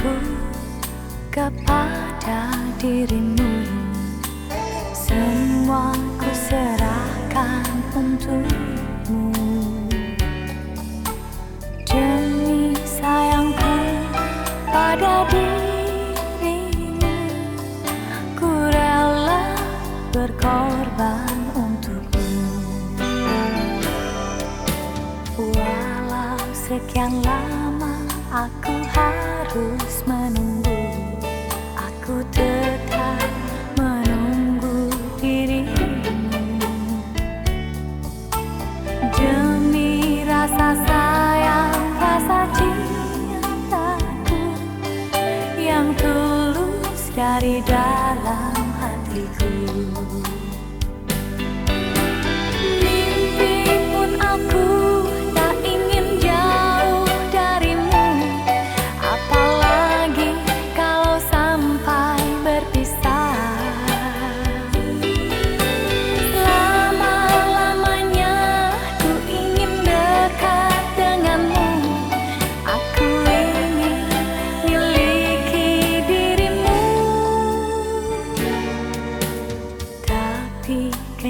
cintaku kepada dirimu. Semua ku serahkan untukmu. Demi sayangku pada dirimu Ku rela berkorban untukmu. Walau sekian lama aku harus menunggu. Aku tetap menunggu dirimu. Demi rasa sayang, rasa cintaku Yang tulus dari dalam hatiku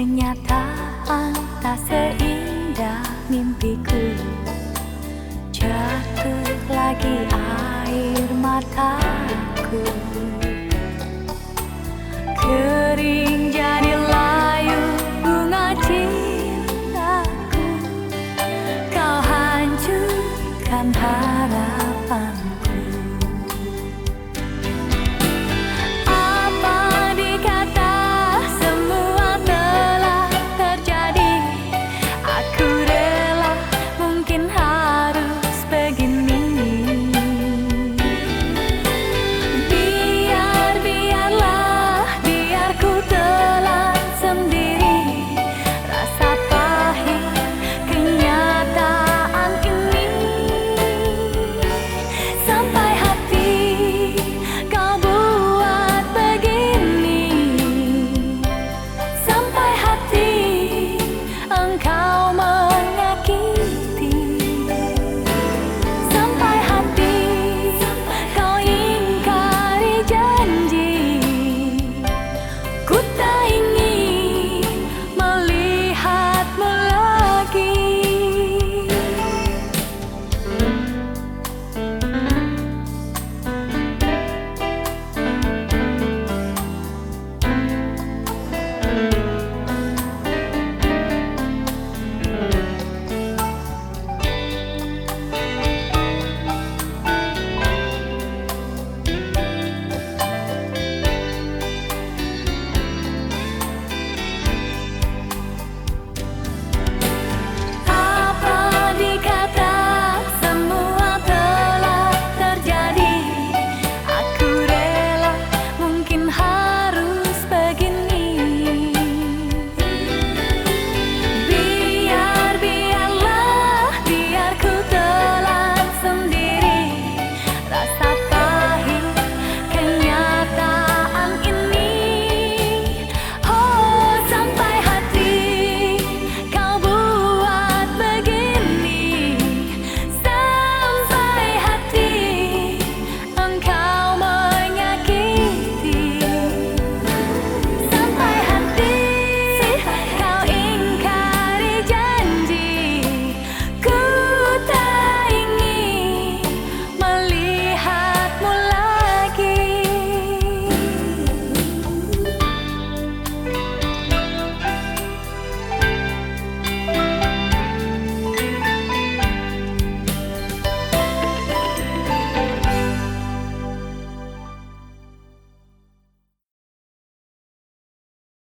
kenyataan tak seindah mimpiku. Jatuh lagi air mataku. Ke